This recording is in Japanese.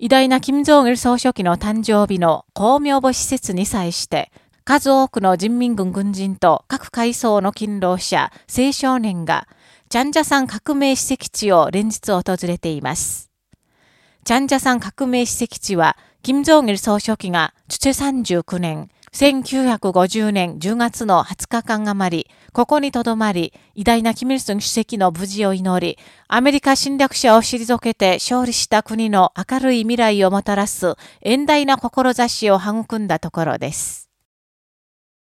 偉大な金正日総書記の誕生日の公明母施設に際して、数多くの人民軍軍人と各階層の勤労者、青少年が、チャンジャサン革命史跡地を連日訪れています。チャンジャサン革命史跡地は、金正日総書記が、チュチェ39年、1950年10月の20日間余り、ここに留まり、偉大なキム・イルソン主席の無事を祈り、アメリカ侵略者を退けて勝利した国の明るい未来をもたらす遠大な志を育んだところです。